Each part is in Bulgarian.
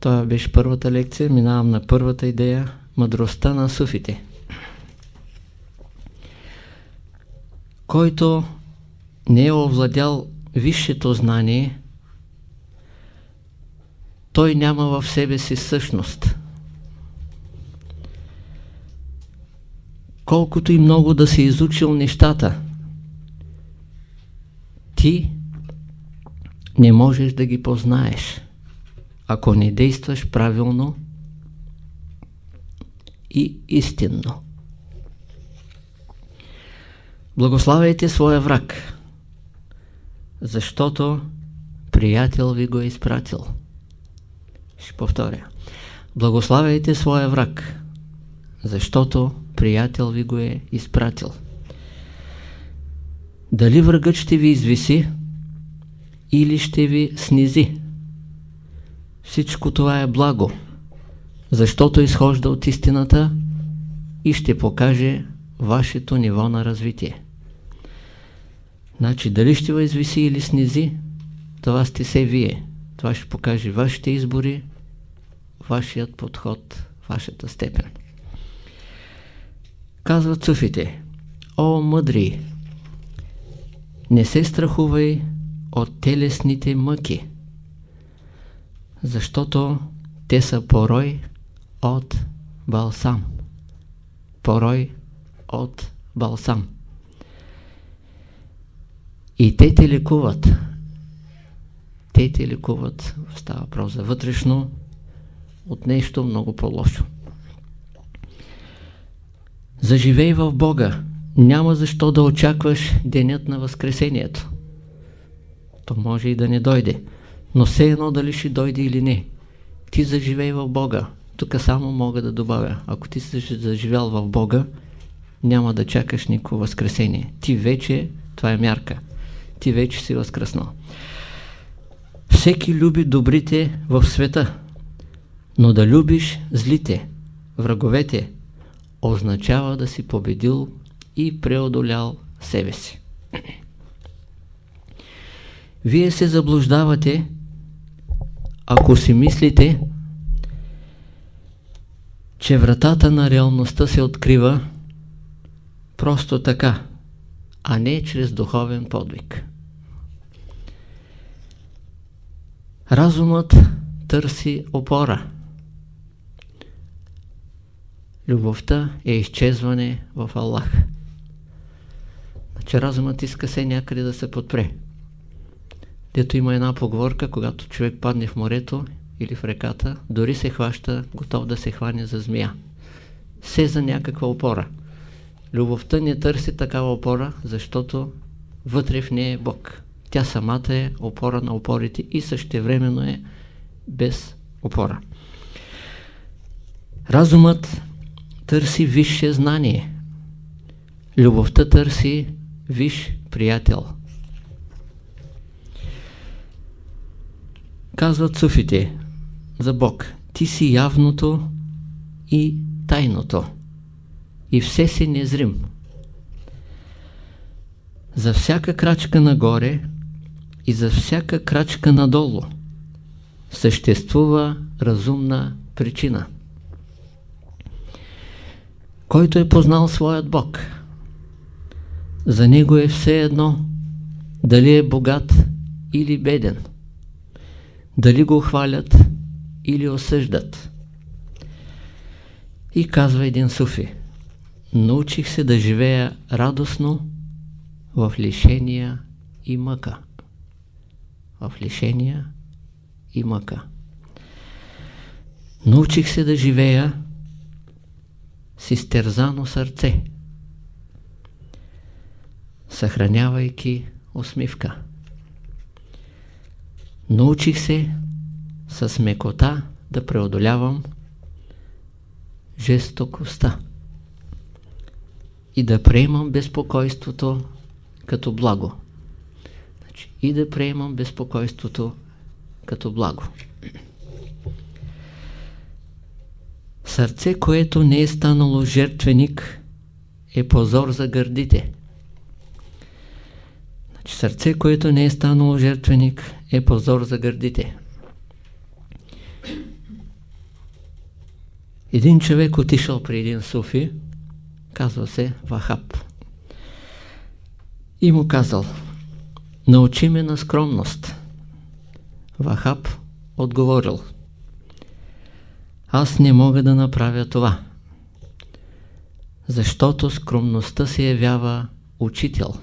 Това беше първата лекция. Минавам на първата идея. Мъдростта на суфите. Който не е овладял висшето знание, той няма в себе си същност. Колкото и много да си изучил нещата, ти не можеш да ги познаеш, ако не действаш правилно и истинно. Благославяйте своя враг, защото приятел ви го е изпратил. Ще повторя. Благославяйте своя враг, защото приятел ви го е изпратил. Дали врагът ще ви извиси или ще ви снизи? Всичко това е благо, защото изхожда от истината и ще покаже вашето ниво на развитие. Значи, дали ще ви извиси или снизи, това сте се вие. Това ще покаже вашите избори, вашият подход, вашата степен. Казват суфите, о мъдри, не се страхувай от телесните мъки, защото те са порой от балсам. Порой от балсам. И те те лекуват. Те те лекуват, става въпрос за вътрешно, от нещо много по-лошо. Заживей в Бога. Няма защо да очакваш денят на Възкресението. То може и да не дойде. Но все едно дали ще дойде или не. Ти заживей в Бога. Тук само мога да добавя. Ако ти си заживял в Бога, няма да чакаш никакво възкресение. Ти вече, това е мярка, ти вече си възкръснал. Всеки люби добрите в света, но да любиш злите, враговете, означава да си победил и преодолял себе си. Вие се заблуждавате, ако си мислите, че вратата на реалността се открива просто така, а не чрез духовен подвиг. Разумът търси опора. Любовта е изчезване в Аллах. Значи разумът иска се някъде да се подпре. Дето има една поговорка, когато човек падне в морето или в реката, дори се хваща, готов да се хване за змия. Се за някаква опора. Любовта не търси такава опора, защото вътре в нея е Бог. Тя самата е опора на опорите и същевременно е без опора. Разумът търси висше знание. Любовта търси виш приятел. Казват суфите за Бог. Ти си явното и тайното. И все си незрим. За всяка крачка нагоре и за всяка крачка надолу съществува разумна причина. Който е познал своят Бог, за него е все едно дали е богат или беден, дали го хвалят или осъждат. И казва един суфи, научих се да живея радостно в лишения и мъка. В лишения и мъка. Научих се да живея с изтерзано сърце, съхранявайки усмивка. Научих се с мекота да преодолявам жестокостта и да приемам безпокойството като благо. Значи, и да приемам безпокойството като благо. Сърце, което не е станало жертвеник, е позор за гърдите. Значи, сърце, което не е станало жертвеник, е позор за гърдите. Един човек отишъл при един суфи, казва се Вахаб. И му казал, научи ме на скромност. Вахаб отговорил, аз не мога да направя това, защото скромността се явява учител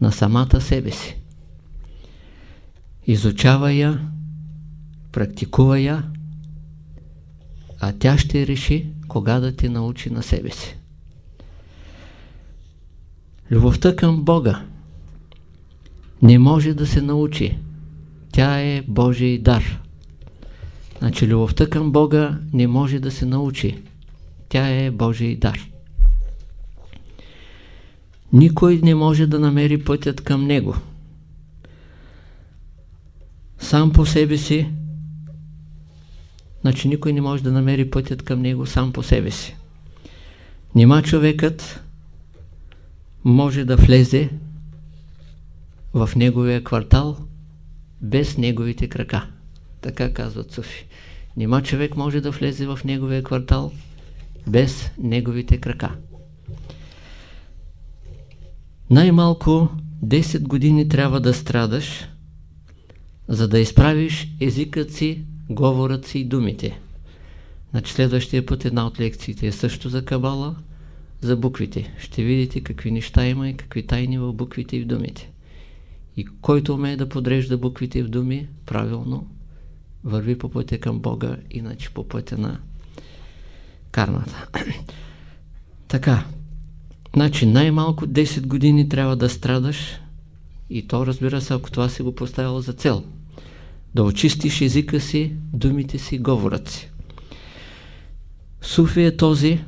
на самата себе си. Изучава я, практикува я, а тя ще реши кога да ти научи на себе си. Любовта към Бога не може да се научи. Тя е Божий дар. Значи любовта към Бога не може да се научи. Тя е Божий дар. Никой не може да намери пътят към Него. Сам по себе си, значи никой не може да намери пътят към Него сам по себе си. Нима човекът може да влезе в неговия квартал без неговите крака. Така казват Суфи. Нима човек може да влезе в неговия квартал без неговите крака. Най-малко 10 години трябва да страдаш, за да изправиш езикът си, говорът си и думите. Значи следващия път една от лекциите е също за кабала, за буквите. Ще видите какви неща има и какви тайни в буквите и в думите. И който умее да подрежда буквите в думи, правилно върви по пътя към Бога, иначе по пътя на кармата. така, значи най-малко 10 години трябва да страдаш и то разбира се, ако това си го поставило за цел. Да очистиш езика си, думите си, говорът си. Суфи е този,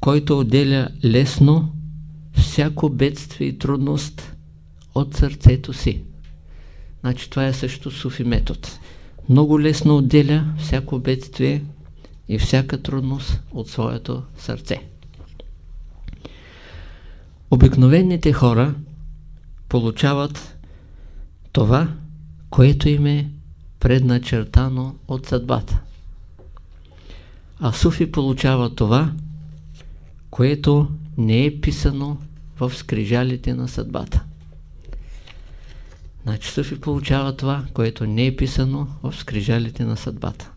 който отделя лесно всяко бедствие и трудност от сърцето си. Значи това е също суфи метод. Много лесно отделя всяко бедствие и всяка трудност от своето сърце. Обикновените хора получават това, което им е предначертано от съдбата. А Суфи получава това, което не е писано в скрижалите на съдбата. Значи Суфи получава това, което не е писано в скрижалите на съдбата.